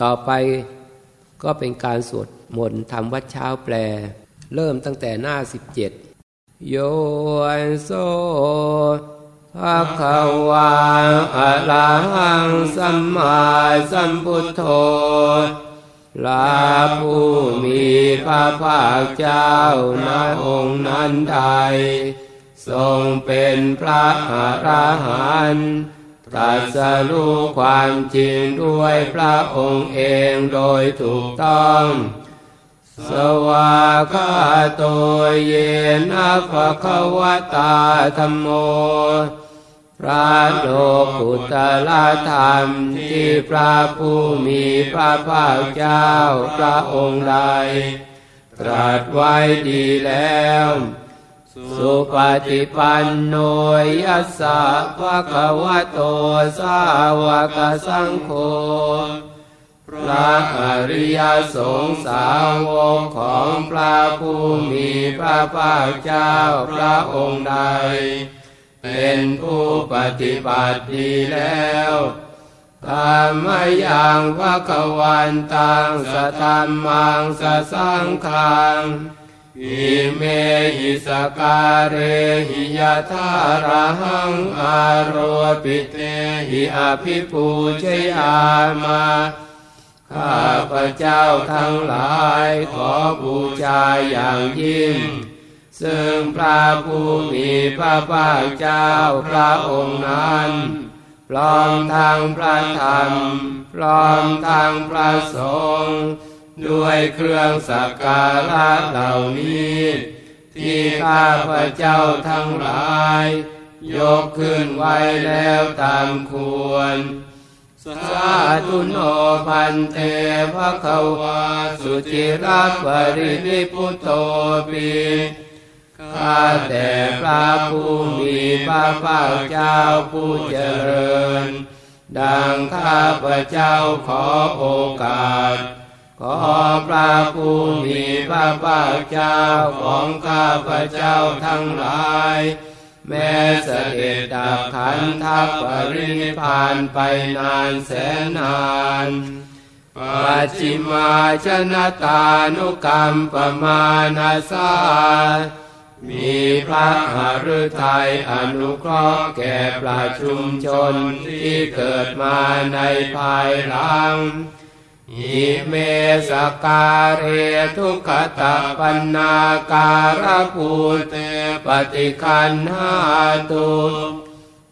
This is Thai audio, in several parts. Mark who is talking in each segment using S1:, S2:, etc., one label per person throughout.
S1: ต่อไปก็เป็นการสวดมนต์ทำวัดเช้าแปล เริ่มตั้งแต่หน้าสิบเจ็ดโยนโซภะคะวาอะระหังสัมมาสัมพุทโธลาผู้มีพระภาคเจ้าในองค์นั้นใดทรงเป็นพระอระหันต์ ตรัสรู้ความจริงด้วยพระองค์เองโดยถูกต้อง สวากาโตเยนะภะคะวตาธรรมโม พระโลกุตละธรรมที่พระผู้มีพระภาคเจ้าพระองค์ใดตรัสไว้ดีแล้ว สุปฏิปันโนยัสสะภะคะวะโตสาวกสังโฆพระอริยสงสาวกของพระผู้มีพระภาคเจ้าพระองค์ใด เป็นผู้ปฏิบัติดีแล้วธรรมยังภะคะวันตังสตัมมังสสังขัง อิเมหิสการเรหิยะทาระหังอารปิเตหิอภิปูชยามาข้าพระเจ้าทั้งหลายขอบูชาอย่างยิ่ง ซึ่งพระผู้มีพระภาคเจ้าพระองค์นั้น พร้อมทางพระธรรม พร้อมทางพระสงฆ์ ด้วยเครื่องสักการะเหล่านี้ ที่ข้าพระเจ้าทั้งหลาย ยกขึ้นไว้แล้วตามควร สาธุโนพันเตภะคะวาสุจิรักปรินิพุโตปีข้าแต่พระผู้มีพระภาคเจ้าผู้เจริญ ดังข้าพระเจ้าขอโอกาส ขอพระผู้มีพระภาคเจ้าของข้าพระเจ้าทั้งหลาย แม้เสด็จดับขันทัพปรินิพานไปนานแสนนานปัจจิมาชนตานุกรรมปมานาสามีพระหฤทัยอนุเคราะห์แก่ประชุมชนที่เกิดมาในภายหลัง อิเมสการเรทุกขตะปันนาการภูเตปฏิคันหาตุ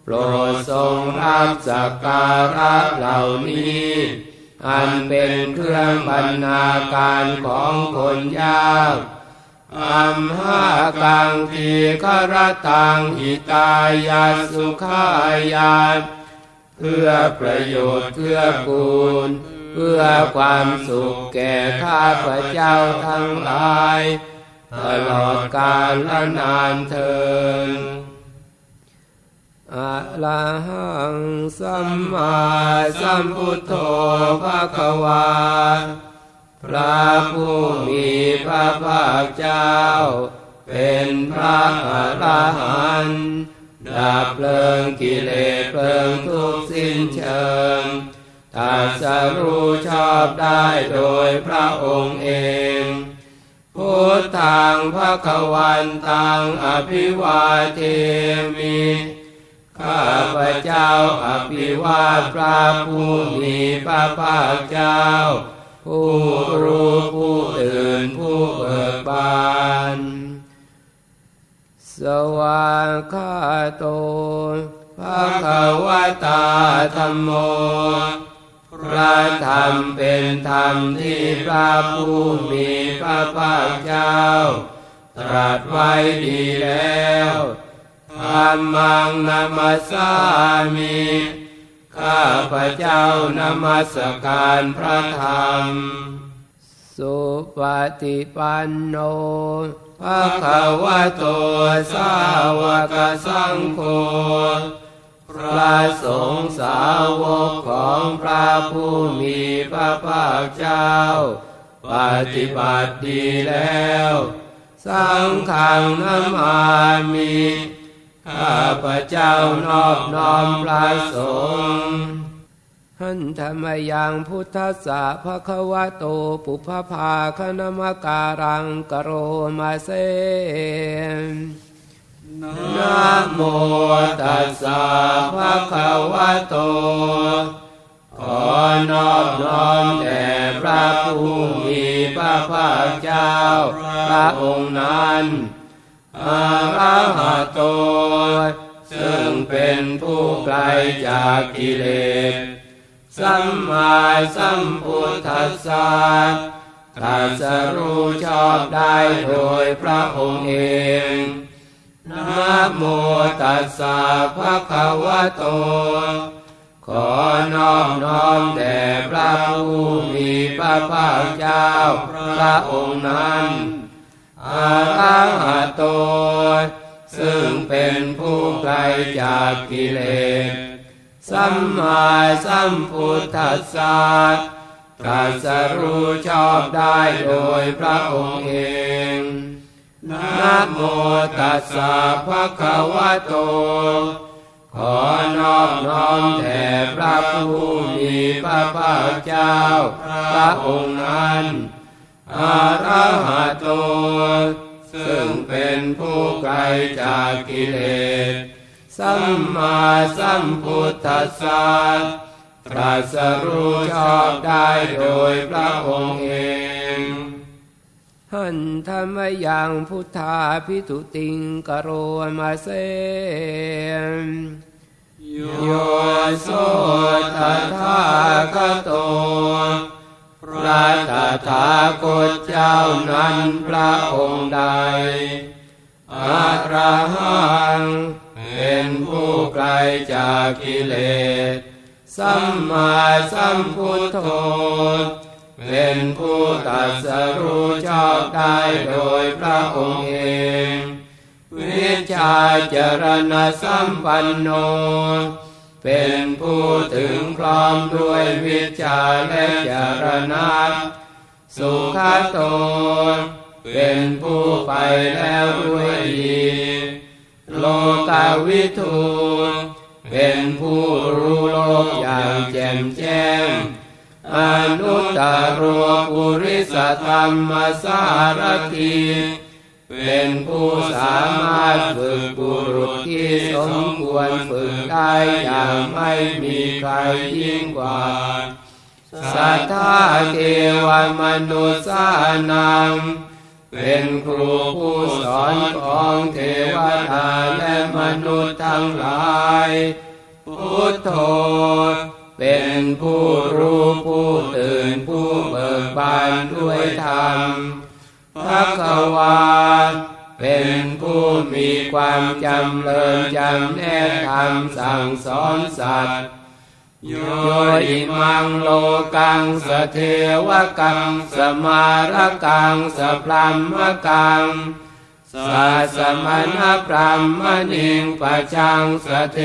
S1: โปรดทรงรับสักการะเหล่านี้ อันเป็นเครื่องบรรณาการของคนยากอัมหากังทีครตังหิตายาสุขายาเพื่อประโยชน์เพื่อกูล เพื่อความสุขแก่ข้าพระเจ้าทั้งหลาย ตลอดกาลและนานเทินอะระหังสัมมาสัมพุทโธภะคะวา พระผู้มีพระภาคเจ้า เป็นพระอรหันต์ดับเพลิงกิเลสเพลิงทุกข์สิ้นเชิง ตรัสรู้ชอบได้โดยพระองค์เอง พุทธังพระควันตังอภิวาเทมิข้าพระเจ้าอภิวาพระผู้มีพระภาคเจ้า ผู้รู้ผู้ตื่นผู้เบิกบานสวากขาโตภะคะวตาธรรมโม พระธรรมเป็นธรรมที่พระผู้มีพระภาคเจ้า ตรัสไว้ดีแล้วธรรมังนามัสสามิข้าพระเจ้านมัสการพระธรรม สุปฏิปันโนภะคะวะโตสาวกสังโฆ พระสงฆ์สาวกของพระผู้มีพระภาคเจ้า ปฏิบัติดีแล้ว สังฆังนามามิข้าพระเจ้านอบน้อมพระสงฆ์หันธรรมยังพุทธสสะภะคะวะโตปุพพาคณมการังกโรมาเซ นะโมตัสสะภะคะวะโต ขอนอบน้อมแด่พระผู้มีพระภาคเจ้า พระองค์นั้นอาระหะโต ซึ่งเป็นผู้ไกลจากกิเลส สัมมาสัมพุทธัสสะตรัสรู้ชอบได้โดยพระองค์เอง นะโมตัสสะภะคะวะโต ขอนอบน้อมแด่พระผู้มีพระภาคเจ้า พระองค์นั้นอาระหะโต ซึ่งเป็นผู้ไกลจากกิเลส สัมมาสัมพุทธัสสะตรัสรู้ชอบได้โดยพระองค์เอง นะโมตัสสะภะคะวะโต ขอนอบน้อมแด่พระผู้มีพระภาคเจ้า พระองค์นั้นอาระหะโต ซึ่งเป็นผู้ไกลจากกิเลส สัมมาสัมพุทธัสสะตรัสรู้ชอบได้โดยพระองค์เอง หันธรรมยังพุทธาพิทุติงกโรมาเซโยโสตถาคโตพระตถาคตเจ้านั้นพระองค์ใดอาระหังเป็นผู้ไกลจากกิเลส สัมมาสัมพุทโธ เป็นผู้ตรัสรู้ชอบได้โดยพระองค์เอง วิชาจรณสัมปันโน เป็นผู้ถึงพร้อมด้วยวิชาและจรณะสุขโตเป็นผู้ไปแล้วด้วยดีโลกาวิทูเป็นผู้รู้โลกอย่างแจ่มแจ้ง อนุตตรปุริสธรรมสารทีเป็นผู้สามารถฝึกบุรุษที่สมควรฝึกได้อย่างไม่มีใครยิ่งกว่าสัทธาเทวมนุษย์สานังเป็นครูผู้สอนของเทวดาและมนุษย์ทั้งหลาย พุทโธ เป็นผู้รู้ผู้ ยธรรมพระควาเป็นผู้มีความจำเริญจำแนกธรรมสั่งสอนสัตว์โยอิมังโลกังสเทวกัง สมารกังสพรัมมกัง สัสมณพรหมณิงปะชังสเท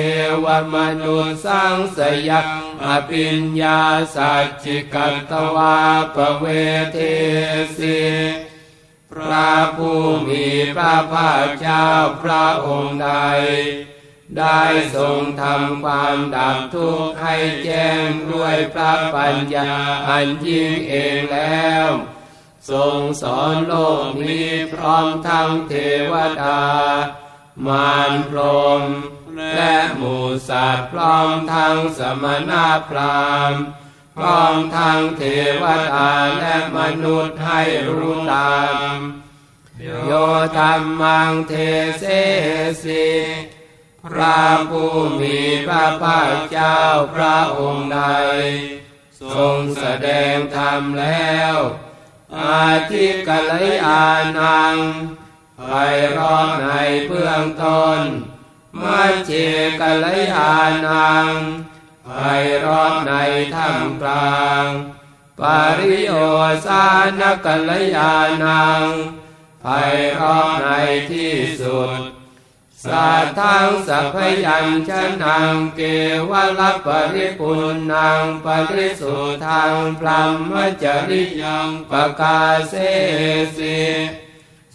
S1: วมนุสังสยักอภิญญาสัจจิกัตตวาปเวเทสิพระผู้มีพระภาคเจ้าพระองค์ใด ได้ทรงทำความดับทุกข์ให้แจ้งด้วยพระปัญญาอันยิ่งเองแล้ว ทรงสอนโลกนี้พร้อมทั้งเทวดา มารพรมและหมูสัตว์พร้อมทั้งสมณพราหมณ์พร้อมทั้งเทวดาและมนุษย์ให้รู้ตาม โยธรรมังเทเสสิพระผู้มีพระภาคเจ้าพระองค์ใด ทรงแสดงธรรมแล้ว อาทิกัลยานังไปรอบในเบื้องต้นมัจเจกัลยานังไปรอบในท่ามกลาง ปริโยสานกัลยานังไปรอบในที่สุด สัทธังสัพยัญชนะเกวลปริปุณนังปริสุทธังพรหมจริยังปกาเสสิ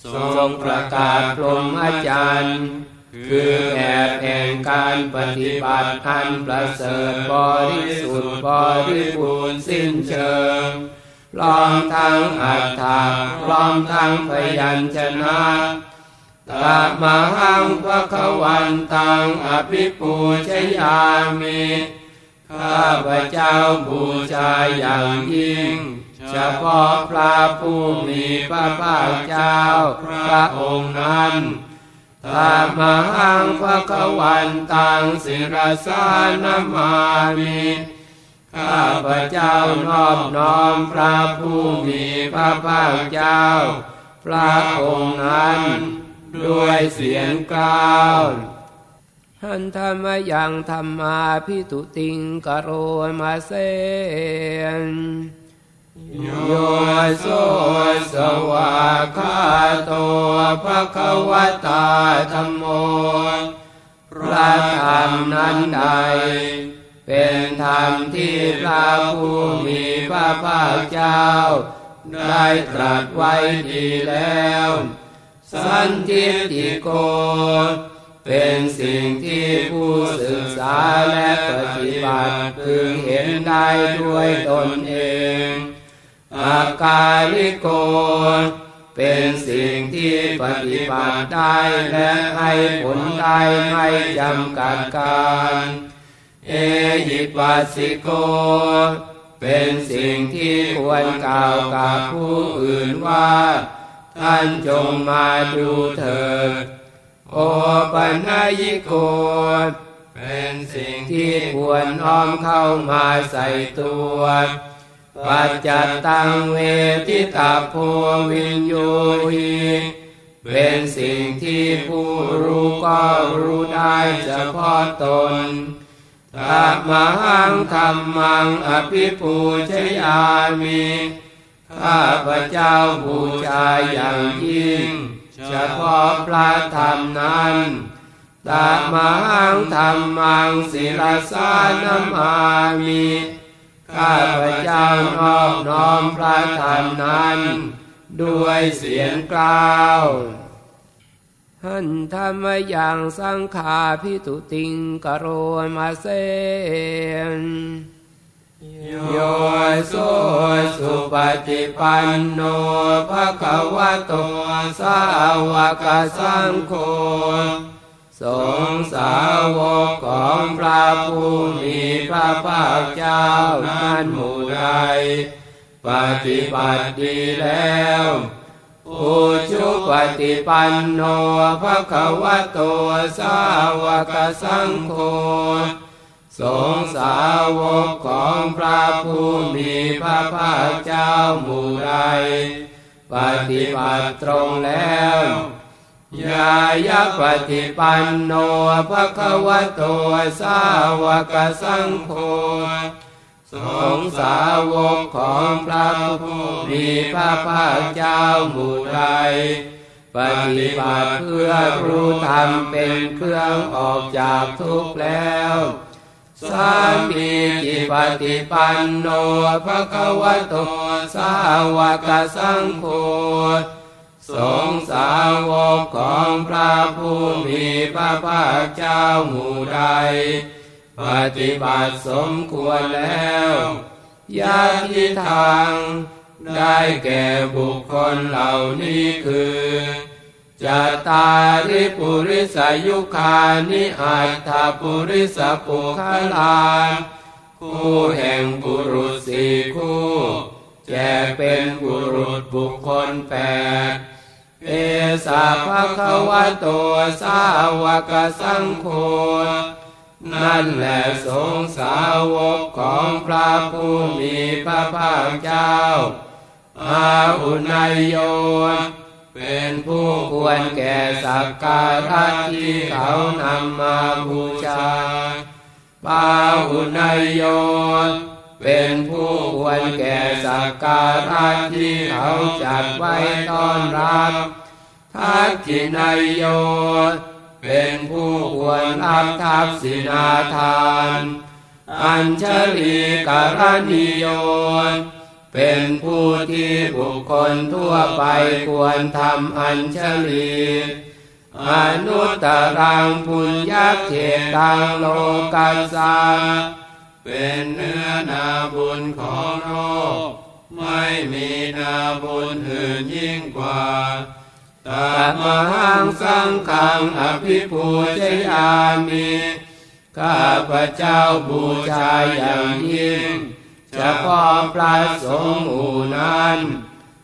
S1: ทรงประกาศพรหมจรรย์คือแบบแห่งการปฏิบัติอันประเสริฐบริสุทธิ์บริบูรณ์สิ้นเชิงพร้อมทั้งอัตถาพร้อมทั้งพยัญชนะ ตามหังพระขวันตังอภิปูชยามิข้าพเจ้าบูชาอย่างยิ่ง เฉพาะพระผู้มีพระภาคเจ้าพระองค์นั้นตามหังพระขวันตังศิรสานมามิข้าพเจ้านอบน้อมพระผู้มีพระภาคเจ้า พระองค์นั้น ด้วยเสียงกล่าวหันธรรมยังธรรมาพิทุติงกโรมาเซนโยโสสวาคาโตภะคะวตาธรรมโมพระธรรมนั้นใด เป็นธรรมที่พระผู้มีพระภาคเจ้า ได้ตรัสไว้ดีแล้ว สันทิติโก เป็นสิ่งที่ผู้ศึกษาและปฏิบัติพึงเห็นได้ด้วยตนเองอากาลิโก เป็นสิ่งที่ปฏิบัติได้และให้ผลได้ไม่จำกัดการ เอหิปัสสิโกเป็นสิ่งที่ควรกล่าวกับผู้อื่นว่า ท่านจงมาดูเถิด โอปัญญิโกเป็นสิ่งที่ควรน้อมเข้ามาใส่ตัวปัจจัตังเวทิตาโพวินโยหีเป็นสิ่งที่ผู้รู้ก็รู้ได้เฉพาะตนตามหังธรรมังอภิปูชยามิ ข้าพระเจ้าบูชาอย่างยิ่ง เฉพาะพระธรรมนั้นตามหังธรรมังศิลสานมามิข้าพระเจ้านอบน้อมพระธรรมนั้น ด้วยเสียงกล่าวหันธรรมอย่างสังขาพิตุติงกโรมาเซน โยโสสุปฏิปันโนภะคะวะโตสาวกสังโฆสงสาวกของพระผู้มีพระภาคเจ้านั้นหมู่ใดปฏิบัติดีแล้วอุชุปฏิปันโนภะคะวะโตสาวกสังโฆ สงสาวกของพระผู้มีพระภาคเจ้าหมู่ใดปฏิบัติตรงแล้วยายาปฏิปันโนภะคะวะโตสาวกสังโฆสงสาวกของพระผู้มีพระภาคเจ้าหมู่ใดปฏิบัติเพื่อรู้ธรรมเป็นเครื่องออกจากทุกข์แล้ว สามีจิปฏิปันโนภะคะวะโตสาวกสังโฆสงสาวกของพระผู้มีพระภาคเจ้าหมู่ใด ปฏิบัติสมควรแล้วยาทิทาง ได้แก่บุคคลเหล่านี้คือ จัตตาริปุริสายุคานิอัตถปุริสปุคลาคู่แห่งบุรุษสี่คู่แจกเป็นบุรุษบุคคลแปดเอสาภะควะโตสาวกสังโฆนั่นแหละสงสาวกของพระผู้มีพระภาคเจ้าอาอุนายโย เป็นผู้ควรแก่สักการะที่เขานำมาบูชาปาอุนายโยเป็นผู้ควรแก่สักการะที่เขาจัดไว้ต้อนรับทักขินายโยเป็นผู้ควรรับทักษินาทาน อัญชลีกรณิโย เป็นผู้ที่บุคคลทั่วไปควรทำอัญชลีอนุตตรังปุญญเขตังโลกัสสา
S2: เป็นเนื้อนาบุญของโลกไม่มีนาบุญอื่นยิ่งกว่าตามหังสังขังอภิปูชยามิข้าพระเจ้าบูชาอย่างยิ่ง จะพอพระสงฆ์อูนั้น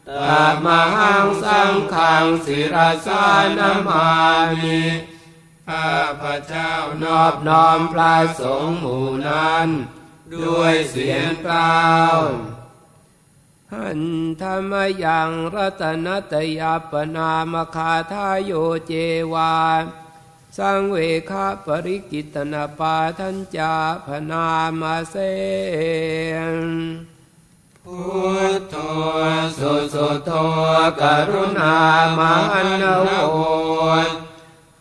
S2: ตามหังสังขังศิรสานามามิข้าพระเจ้านอบน้อมพระสงฆ์หมู่นั้น ด้วยเสียงกล่าว
S1: หันธรรมยังรัตนตยปนามคาทายโยเจวา สังเวคาปริกิตนาปาทัญจาพนามาเสน
S2: พุทโธสุสุโธกรุณามานโว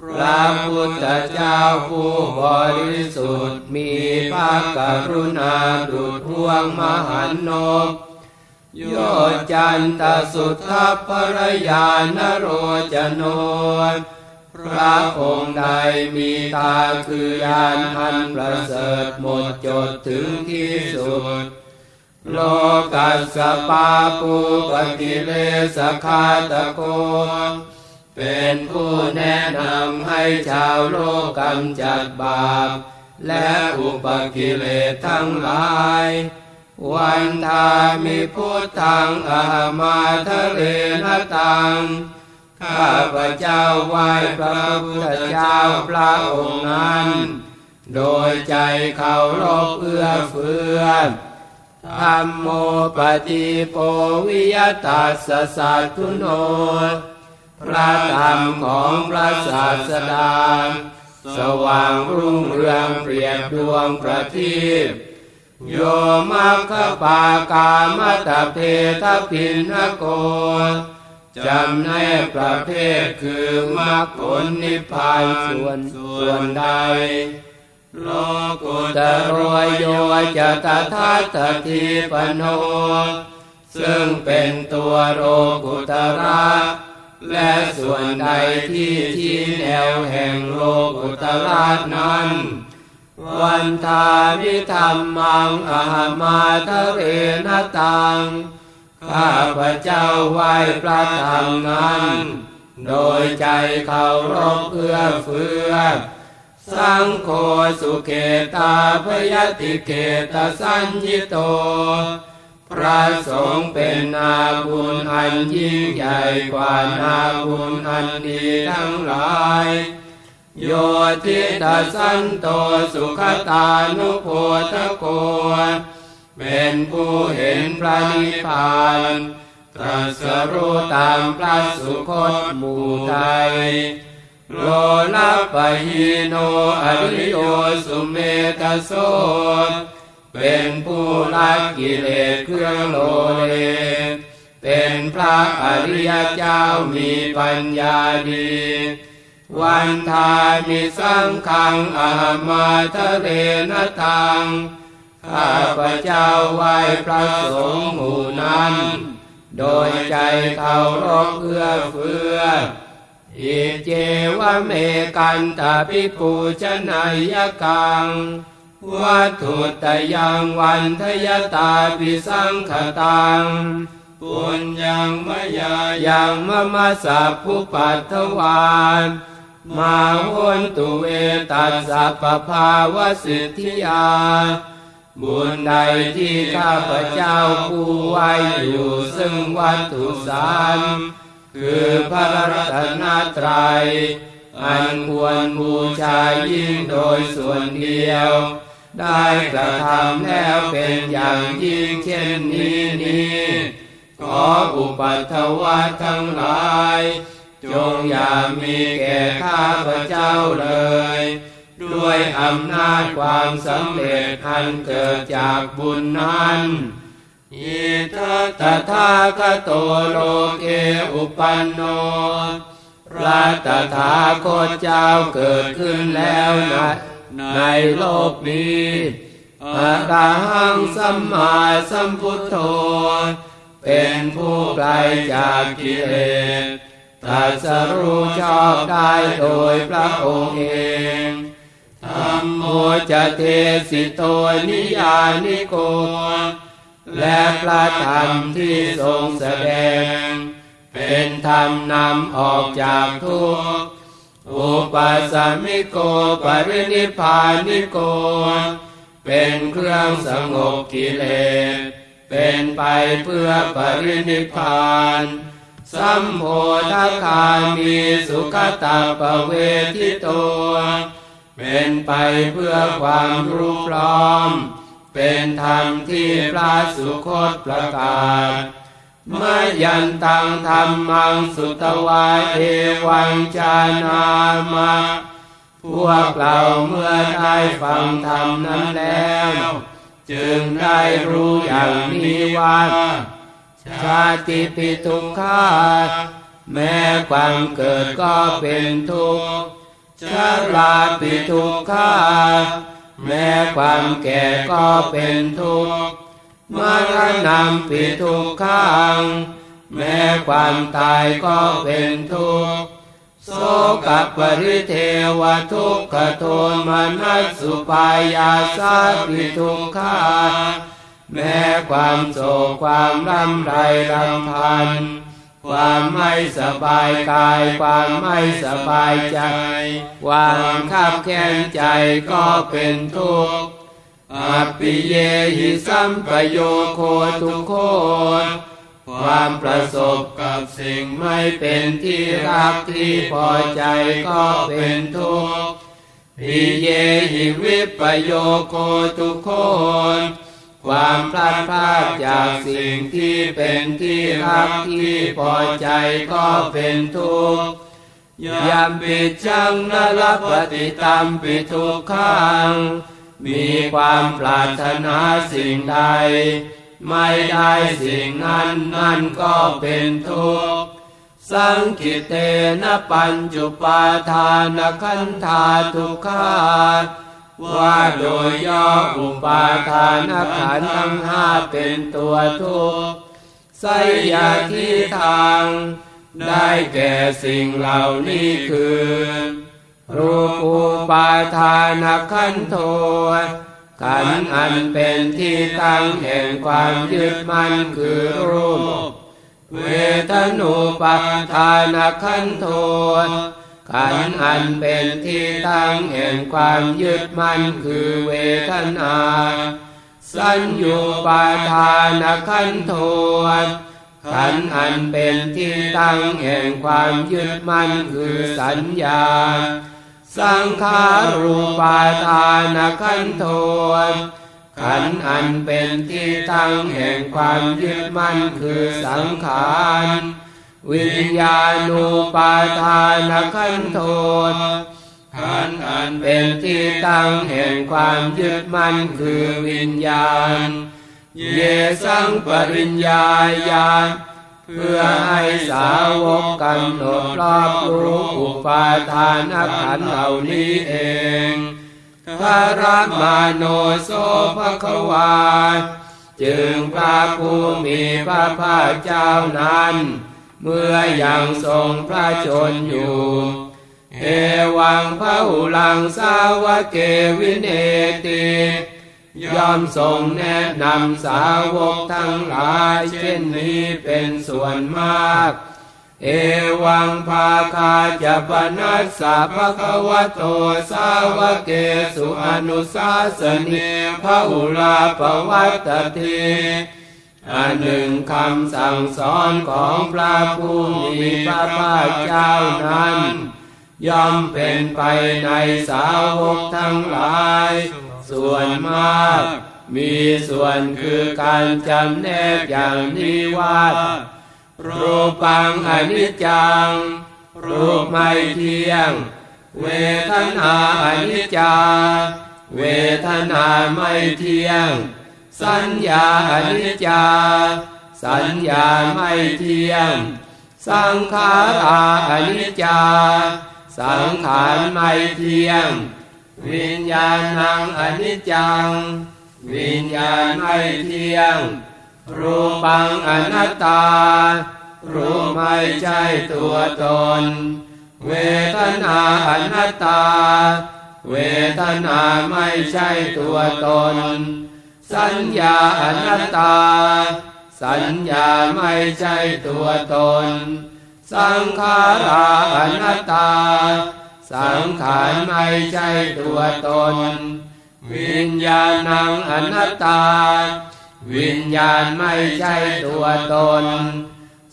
S2: พระพุทธเจ้าผู้บริสุทธิ์มีพระกรุณาดุจพวงมหันนกโยจันตสุทธภรยานโรจโน พระองค์ใดมีตาคือยานพันประเสริฐหมดจดถึงที่สุด โลกัสปาปูปกิเลสคาตโก เป็นผู้แนะนำให้ชาวโลกกำจัดบาป และอุปกิเลสทั้งหลายวันทามิพุทธังอามาทะเลนตัง ข้าพระเจ้าไหว้พระพุทธเจ้าพระองค์นั้น โดยใจเขารบเอื้อเฟื้อธรรมโมปฏิโปวิยตัสสะทุโน พระธรรมของพระศาสดาสว่างรุ่งเรืองเปรียบดวงประทีปโยมัคคปากามตะเพทพินโก จำในประเภทคือมรรคผลนิพพานส่วนส่วนใด โลกุตรวยโยจะตถาตทีปโน ซึ่งเป็นตัวโลกุตระและส่วนใดที่ที่แนวแห่งโลกุตระนั้น วันทาวิธรรมังอามาทะเรนตัง ข้าพระเจ้าไหว้พระธรรมนั้น โดยใจเขารบเอื้อเฟื้อ สังโฆสุเขตาพยติเขตสัญญิโต พระสงฆ์เป็นนาบุญอันยิ่งใหญ่กว่านาบุญอันดีทั้งหลายโยทิตาสันโตสุขตานุโพธโก เป็นผู้เห็นพระนิพพานตรัสรู้ตามพระสุคตหมู่ไทยโลลัปหิโนอริโยสุเมตโสตเป็นผู้ละกิเลสเครื่องโลเลเป็นพระอริยเจ้ามีปัญญาดี วันทามิสังขังอามาทะเลนตัง ข้าพระเจ้าไหว้พระสงฆ์หมู่นั้น โดยใจเขารบเอื้อเฟื้ออิเจวะเมกันตาปิปูชนายกังวัตถุตยังวันทยตาปิสังขตังปุญญังมยายังมะมะสัพพุปัตถวานมาหุนตุเวตัสสะปภาวสิทธิยา บุญใดที่ข้าพเจ้าผู้ไว้อยู่ซึ่งวัตถุสามคือพระรัตนตรัย อันควรบูชายิ่งโดยส่วนเดียว ได้กระทำแล้วเป็นอย่างยิ่งเช่นนี้นี้ ขออุปัตถวัตทั้งหลาย จงอย่ามีแก่ข้าพระเจ้าเลย ด้วยอำนาจความสำเร็จอันเกิดจากบุญนั้นอิทัตถาคโตโลเกอุปันโนพระตถาคตเจ้าเกิดขึ้นแล้วนะในโลกนี้อะระหังสัมมาสัมพุทโธ เป็นผู้ไกลจากกิเลสตัสรู้ชอบได้โดยพระองค์เอง มโมจะเทสิโตนิยานิโก และพระธรรมที่ทรงแสดง เป็นธรรมนำออกจากทุกข์อุปสมิโกปรินิพานิโก เป็นเครื่องสงบกิเลส เป็นไปเพื่อปรินิพานสัมโพธคามีสุขตาปเวทิโต เป็นไปเพื่อความรู้พร้อม เป็นธรรมที่พระสุคตประกาศมยันตังธรรมังสุตวาเอวังจานามาพวกเราเมื่อได้ฟังธรรมนั้นแล้ว จึงได้รู้อย่างนี้ว่าชาติปิทุกขาแม้ความเกิดก็เป็นทุกข์ ชราปิทุกขาแม้ความแก่ก็เป็นทุกข์มรณะปิทุกขัง แม้ความตายก็เป็นทุกข์โสกปริเทวทุกขโทมนัสสุปายาสาปิทุกขาแม้ความโศกความรำไรรำพัน ความไม่สบายกาย ความไม่สบายใจ ความขับแค้นใจก็เป็นทุกข์อปิเยหิสัมปโยโคทุกโคความประสบกับสิ่งไม่เป็นที่รักที่พอใจก็เป็นทุกข์ปิเยหิวิปโยโคทุกโคน ความพลาดพลาดจากสิ่งที่เป็นที่รักที่พอใจก็เป็นทุกข์ยามปิดจังนรปฏิตามปิทุกขัง มีความปรารถนาสิ่งใด ไม่ได้สิ่งนั้นนั่นก็เป็นทุกข์สังกิเตนะปัญจุปาทานขันธาทุกขา ว่าโดยย่ออุปาทานขันธ์ทั้งห้าเป็นตัวทุกข์ไสยาที่ทาง ได้แก่สิ่งเหล่านี้คือ รูปูปาทานขันโทขันอันเป็นที่ตั้งแห่งความยึดมั่นคือรูป เวทนุปาทานขันโท ขันอันเป็นที่ตั้งแห่งความยึดมั่นคือเวทนา สัญญูปาทานขันโทขันอันเป็นที่ตั้งแห่งความยึดมั่นคือสัญญา สังขารูปาทานขันโทขันอันเป็นที่ตั้งแห่งความยึดมั่นคือสังขาร วิญญาณูปาทานขันโทขันอันเป็นที่ตั้งแห่งความยึดมั่นคือวิญญาณ เยสังปริญญาญาณเพื่อให้สาวกกำหนดรอบรู้อุปาทานขันเหล่านี้เองพระรามาโนโสภควา จึงพระผู้มีพระภาคเจ้านั้น เมื่อยังทรงพระชนอยู่ เอวังพระหุลังสาวเกวินเอติยอมทรงแนะนำสาวกทั้งหลายเช่นนี้เป็นส่วนมาก เอวังภาคาจะปนัสสะภะคะวะโตสาวเกสุอนุสาสนิพระอุลาปวัตติ อันหนึ่งคำสั่งสอนของพระผู้มีพระภาคเจ้านั้น ย่อมเป็นไปในสาวกทั้งหลาย ส่วนมาก มีส่วนคือการจำแนกอย่างนี้ว่ารูปังอนิจจัง รูปไม่เที่ยง เวทนาอนิจจา เวทนาไม่เที่ยง สัญญาอนิจจา สัญญาไม่เที่ยง สังขาราอนิจจา สังขารไม่เที่ยง วิญญาณังอนิจจัง วิญญาณไม่เที่ยง รูปังอนัตตา รู้ไม่ใช่ตัวตน เวทนาอนัตตา เวทนาไม่ใช่ตัวตน สัญญาอนัตตา สัญญาไม่ใช่ตัวตน สังขาราอนัตตา สังขารไม่ใช่ตัวตน วิญญาณังอนัตตา วิญญาณไม่ใช่ตัวตน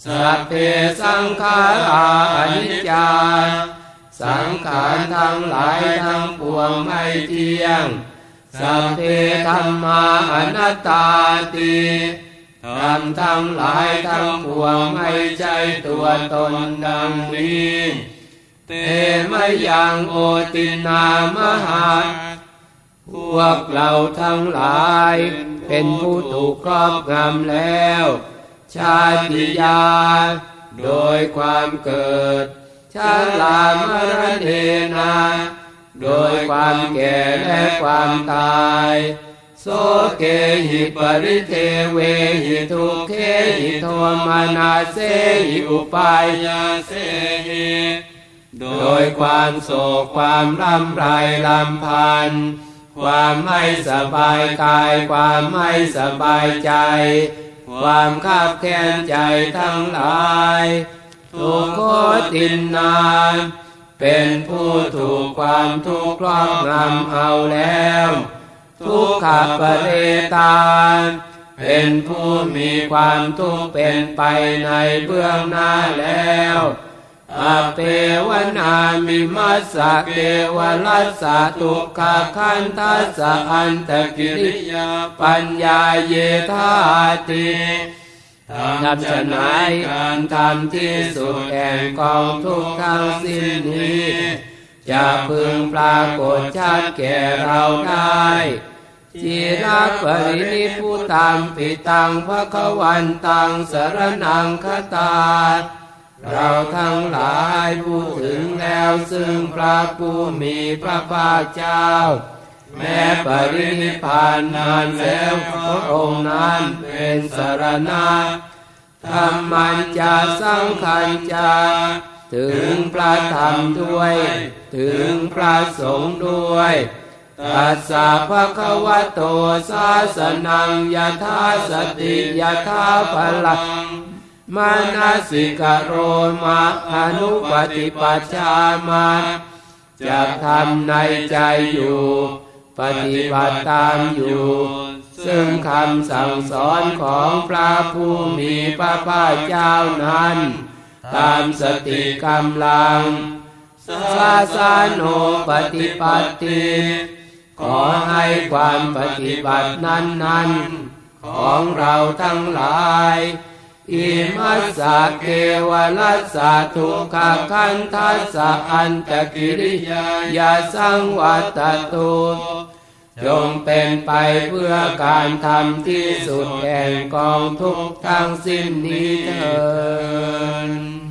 S2: สัพเพสังขาราอนิจจา สังขารทั้งหลายทั้งปวงไม่เที่ยง สัพเพธรรมาอนัตตาติธรรมทั้งหลายทั้งปวงไม่ใช่ตัวตนดังนี้ เตมยังโอตินามหาพวกเราทั้งหลาย เป็นผู้ถูกครอบงำแล้ว ชาติยา โดยความเกิด ชาลามรเนนา โดยความแก่และความตาย โสเกหิปริเทเวหิทุกเคหิโทมานาเสหิอุปายาเสหิโดยความโศกความรำไรลำพันธ์ความไม่สบายกาย ความไม่สบายใจ ความขับแค้นใจทั้งหลาย ทุกโคตินนาน เป็นผู้ถูกความทุกข์ครอบงำเอาแล้ว ทุกขปเรตาน เป็นผู้มีความทุกข์เป็นไปในเบื้องหน้าแล้วอเปวนามิมัสสะเกวลัสสะทุกขคันทัสสะอันตกิริยาปัญญาเยธาติ ทำฉนายการทำที่สุดแห่งกองทุกข์ทั้งสิ้นนี้จะพึงปรากฏชัดแก่เราได้จิรักปรินิพุตังปิตังพระควันตังสรนังคตา เราทั้งหลายพูดถึงแล้วซึ่งพระผู้มีพระภาคเจ้า แม้ปรินิพานนานแล้วพระองค์นั้นเป็นสารณะธรรมันจะสังขันจะถึงพระธรรมด้วย ถึงพระสงฆ์ด้วยตัสสะภะคะวะโตสาสนังยะธาสติยะธาพลังมานาสิกโรมาอนุปฏิปัชฌามาจะทำในใจอยู่ ปฏิบัติตามอยู่ ซึ่งคำสั่งสอนของพระผู้มีพระภาคเจ้านั้น ตามสติกำลังสาสาโนปฏิปัติขอให้ความปฏิบัตินั้นนั้นๆของเราทั้งหลาย อิมัสสะเกวลัสสะทุกขคันทัสสะอันตกิริยายาสังวัตตุจงเป็นไปเพื่อการทำที่สุดแห่งกองทุกทั้งสิ้นนี้เถิด